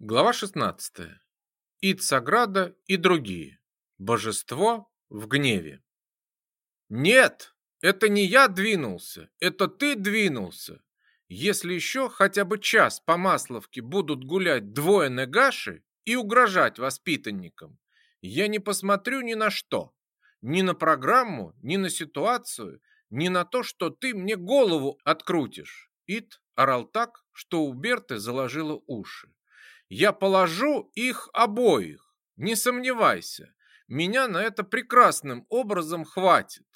Глава 16. Ицаграда и другие. Божество в гневе. Нет, это не я двинулся, это ты двинулся. Если еще хотя бы час по Масловке будут гулять двое негаши и угрожать воспитанникам, я не посмотрю ни на что. Ни на программу, ни на ситуацию, ни на то, что ты мне голову открутишь. Ит орал так, что у Берты заложило уши. Я положу их обоих, не сомневайся. Меня на это прекрасным образом хватит.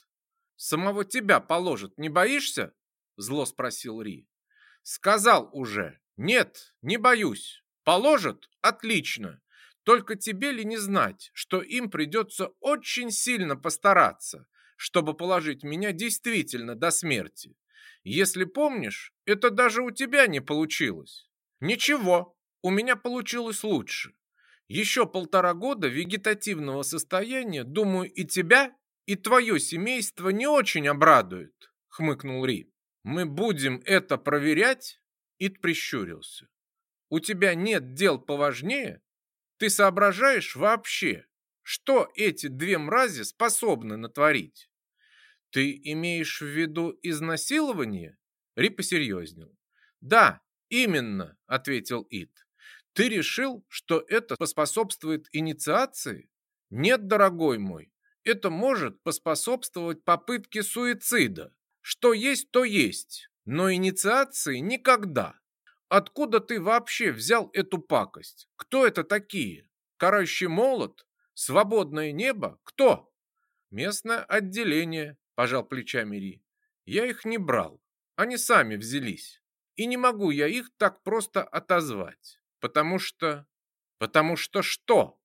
Самого тебя положат, не боишься? Зло спросил Ри. Сказал уже. Нет, не боюсь. Положат? Отлично. Только тебе ли не знать, что им придется очень сильно постараться, чтобы положить меня действительно до смерти? Если помнишь, это даже у тебя не получилось. Ничего, у меня получилось лучше. Еще полтора года вегетативного состояния, думаю, и тебя, и твое семейство не очень обрадует, хмыкнул Ри. Мы будем это проверять? Ит прищурился. У тебя нет дел поважнее? Ты соображаешь вообще, что эти две мрази способны натворить? Ты имеешь в виду изнасилование? Ри посерьезнел. Да, именно, ответил Ит. Ты решил, что это поспособствует инициации? Нет, дорогой мой, это может поспособствовать попытке суицида. Что есть, то есть, но инициации никогда. Откуда ты вообще взял эту пакость? Кто это такие? Карающий молот? Свободное небо? Кто? Местное отделение, пожал плечами Ри. Я их не брал. Они сами взялись. И не могу я их так просто отозвать. Потому что... Потому что что?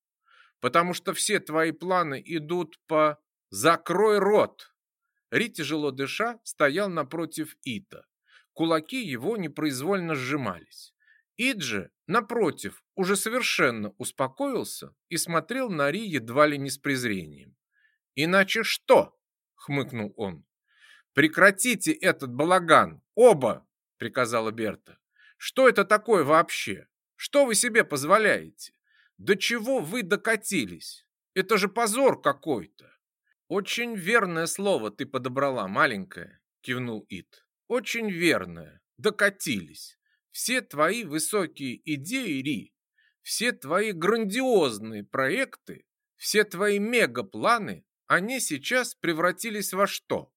Потому что все твои планы идут по... Закрой рот! Ри, тяжело дыша, стоял напротив Ита. Кулаки его непроизвольно сжимались. Ид же, напротив, уже совершенно успокоился и смотрел на Ри едва ли не с презрением. «Иначе что?» — хмыкнул он. «Прекратите этот балаган! Оба!» — приказала Берта. «Что это такое вообще? Что вы себе позволяете? До чего вы докатились? Это же позор какой-то. Очень верное слово ты подобрала, маленькая, кивнул Ит. Очень верное. Докатились. Все твои высокие идеи, Ри, все твои грандиозные проекты, все твои мегапланы, они сейчас превратились во что?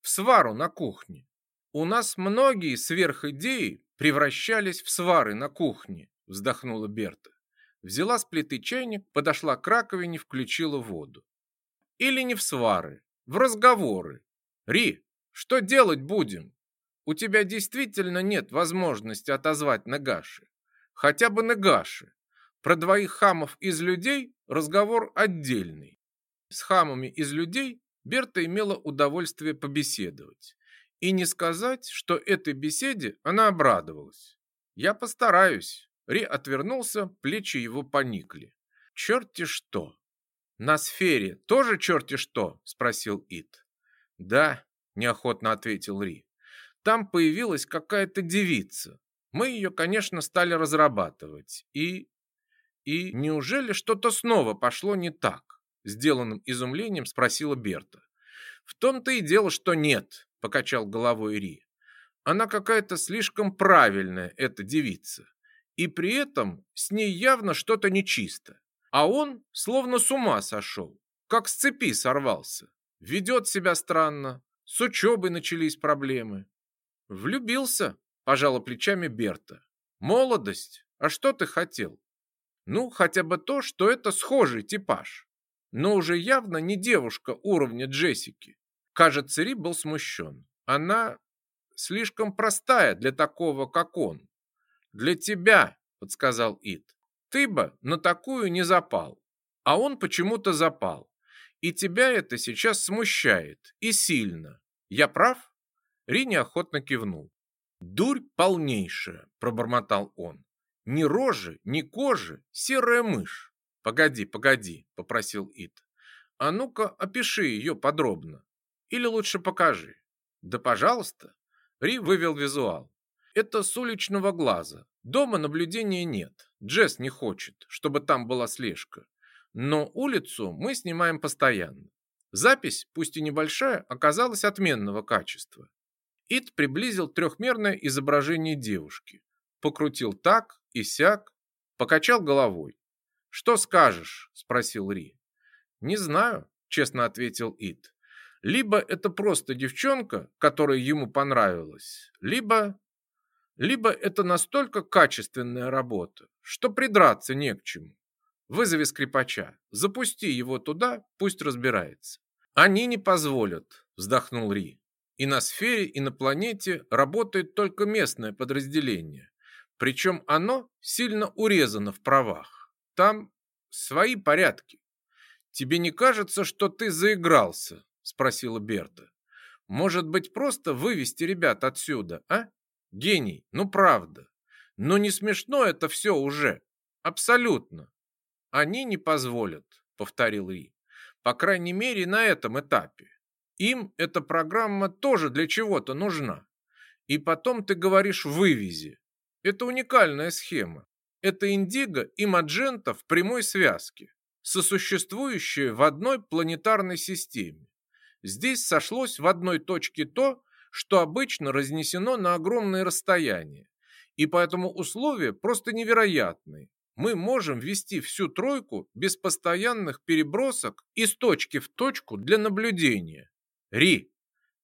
В свару на кухне. У нас многие сверхидеи превращались в свары на кухне вздохнула Берта. Взяла с плиты чайник, подошла к раковине, включила воду. Или не в свары, в разговоры. Ри, что делать будем? У тебя действительно нет возможности отозвать Нагаши. Хотя бы Нагаши. Про двоих хамов из людей разговор отдельный. С хамами из людей Берта имела удовольствие побеседовать. И не сказать, что этой беседе она обрадовалась. Я постараюсь. Ри отвернулся, плечи его поникли. «Черти что!» «На сфере тоже черти что?» – спросил Ит. «Да», – неохотно ответил Ри. «Там появилась какая-то девица. Мы ее, конечно, стали разрабатывать. И... И неужели что-то снова пошло не так?» Сделанным изумлением спросила Берта. «В том-то и дело, что нет», – покачал головой Ри. «Она какая-то слишком правильная, эта девица и при этом с ней явно что-то нечисто. А он словно с ума сошел, как с цепи сорвался. Ведет себя странно, с учебой начались проблемы. Влюбился, пожала плечами Берта. Молодость, а что ты хотел? Ну, хотя бы то, что это схожий типаж. Но уже явно не девушка уровня Джессики. Кажется, Ри был смущен. Она слишком простая для такого, как он. «Для тебя», — подсказал Ит. «Ты бы на такую не запал, а он почему-то запал. И тебя это сейчас смущает, и сильно. Я прав?» Ри неохотно кивнул. «Дурь полнейшая», — пробормотал он. «Ни рожи, ни кожи, серая мышь». «Погоди, погоди», — попросил Ит. «А ну-ка, опиши ее подробно. Или лучше покажи». «Да, пожалуйста». Ри вывел визуал. Это с уличного глаза. Дома наблюдения нет. Джесс не хочет, чтобы там была слежка. Но улицу мы снимаем постоянно. Запись, пусть и небольшая, оказалась отменного качества. Ит приблизил трехмерное изображение девушки. Покрутил так и сяк, покачал головой. «Что скажешь?» – спросил Ри. «Не знаю», – честно ответил Ит. «Либо это просто девчонка, которая ему понравилась, либо... Либо это настолько качественная работа, что придраться не к чему. Вызови скрипача, запусти его туда, пусть разбирается». «Они не позволят», – вздохнул Ри. И на сфере, и на планете работает только местное подразделение. Причем оно сильно урезано в правах. Там свои порядки. Тебе не кажется, что ты заигрался? Спросила Берта. Может быть, просто вывести ребят отсюда, а? Гений, ну правда. Но не смешно это все уже. Абсолютно. Они не позволят, повторил Ри. По крайней мере, на этом этапе. Им эта программа тоже для чего-то нужна. И потом ты говоришь «вывези». Это уникальная схема. Это индиго и маджента в прямой связке, сосуществующие в одной планетарной системе. Здесь сошлось в одной точке то, что обычно разнесено на огромные расстояния. И поэтому условия просто невероятные. Мы можем вести всю тройку без постоянных перебросок из точки в точку для наблюдения. Ри,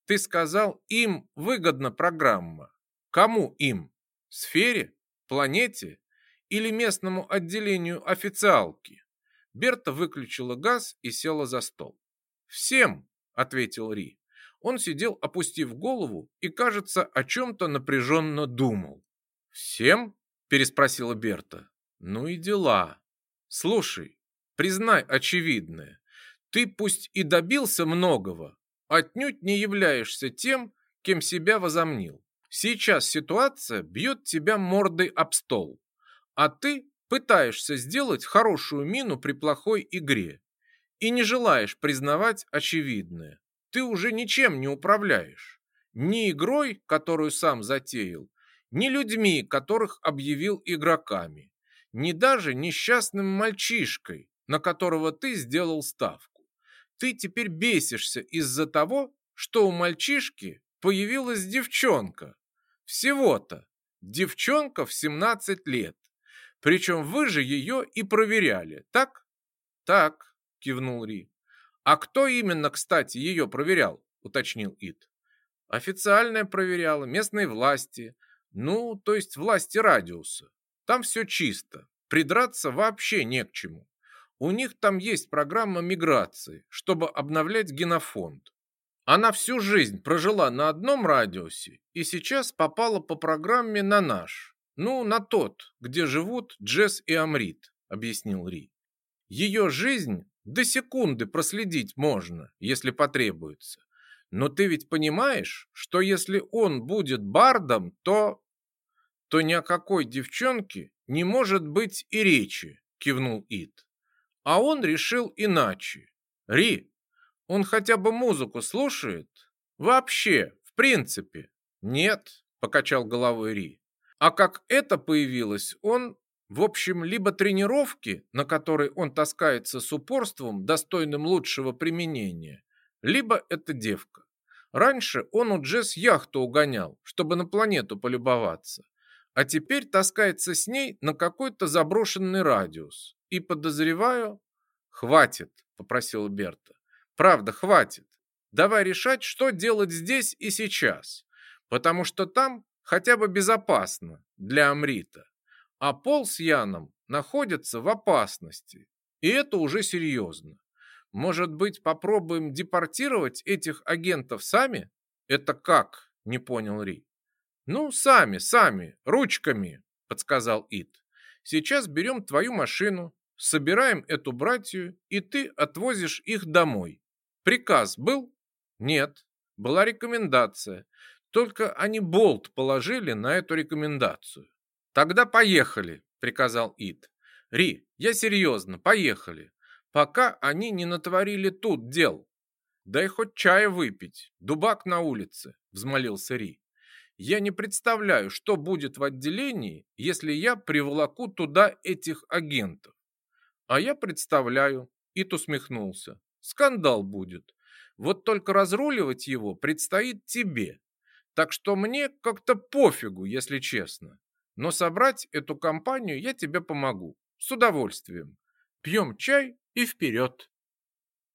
ты сказал, им выгодна программа. Кому им? Сфере? Планете? Или местному отделению официалки? Берта выключила газ и села за стол. «Всем!» – ответил Ри. Он сидел, опустив голову, и, кажется, о чем-то напряженно думал. «Всем?» – переспросила Берта. «Ну и дела. Слушай, признай очевидное. Ты пусть и добился многого, отнюдь не являешься тем, кем себя возомнил. Сейчас ситуация бьет тебя мордой об стол, а ты пытаешься сделать хорошую мину при плохой игре и не желаешь признавать очевидное. Ты уже ничем не управляешь. Ни игрой, которую сам затеял, ни людьми, которых объявил игроками, ни даже несчастным мальчишкой, на которого ты сделал ставку ты теперь бесишься из-за того, что у мальчишки появилась девчонка. Всего-то. Девчонка в 17 лет. Причем вы же ее и проверяли, так? Так, кивнул Ри. А кто именно, кстати, ее проверял? Уточнил Ит. Официальная проверяла, местные власти. Ну, то есть власти радиуса. Там все чисто. Придраться вообще не к чему. У них там есть программа миграции, чтобы обновлять генофонд. Она всю жизнь прожила на одном радиусе и сейчас попала по программе на наш. Ну, на тот, где живут Джесс и Амрит, объяснил Ри. Ее жизнь до секунды проследить можно, если потребуется. Но ты ведь понимаешь, что если он будет бардом, то... То ни о какой девчонке не может быть и речи, кивнул Ит. А он решил иначе. Ри, он хотя бы музыку слушает? Вообще, в принципе. Нет, покачал головой Ри. А как это появилось, он, в общем, либо тренировки, на которой он таскается с упорством, достойным лучшего применения, либо это девка. Раньше он у Джесс яхту угонял, чтобы на планету полюбоваться, а теперь таскается с ней на какой-то заброшенный радиус. И подозреваю... Хватит, попросила Берта. Правда, хватит. Давай решать, что делать здесь и сейчас. Потому что там хотя бы безопасно для Амрита. А Пол с Яном находятся в опасности. И это уже серьезно. Может быть, попробуем депортировать этих агентов сами? Это как? Не понял Ри. Ну, сами, сами, ручками, подсказал Ит. Сейчас берем твою машину, собираем эту братью, и ты отвозишь их домой. Приказ был? Нет. Была рекомендация. Только они болт положили на эту рекомендацию. Тогда поехали, приказал Ит. Ри, я серьезно, поехали. Пока они не натворили тут дел. Дай хоть чая выпить. Дубак на улице, взмолился Ри. Я не представляю, что будет в отделении, если я приволоку туда этих агентов. А я представляю, Ит усмехнулся. Скандал будет. Вот только разруливать его предстоит тебе. Так что мне как-то пофигу, если честно. Но собрать эту компанию я тебе помогу. С удовольствием. Пьем чай и вперед.